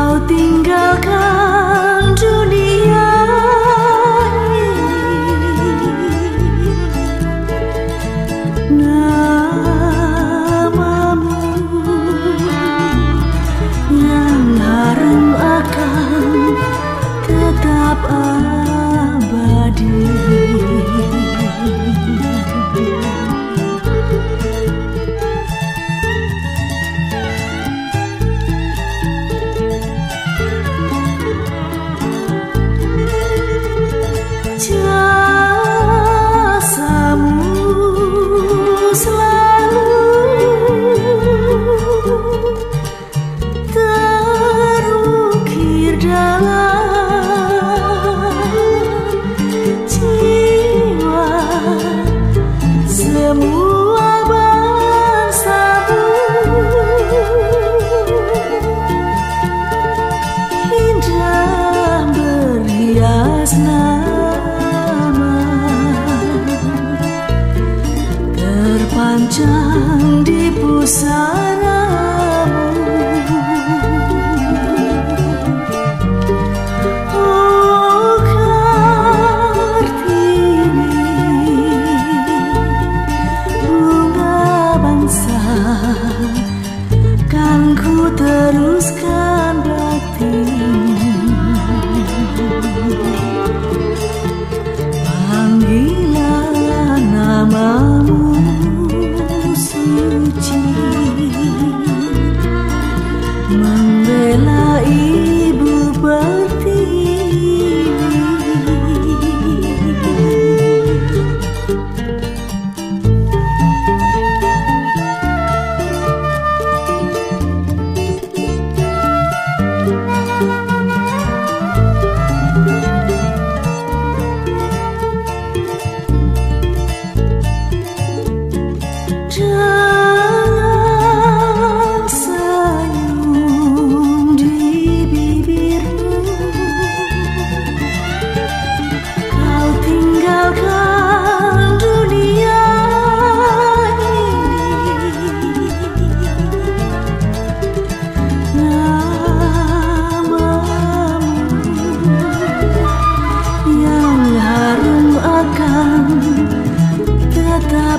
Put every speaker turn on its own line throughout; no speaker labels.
kau tinggalkan. Hujan di pusaramu. Oh Kartini Bunga bangsa Kan ku ter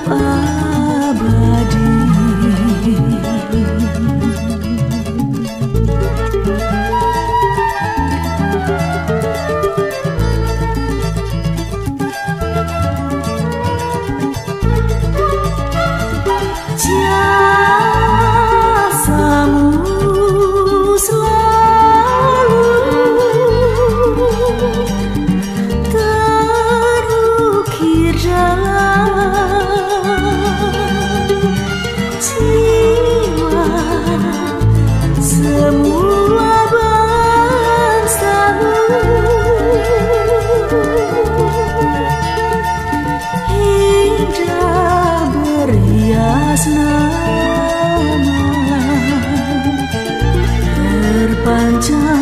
apart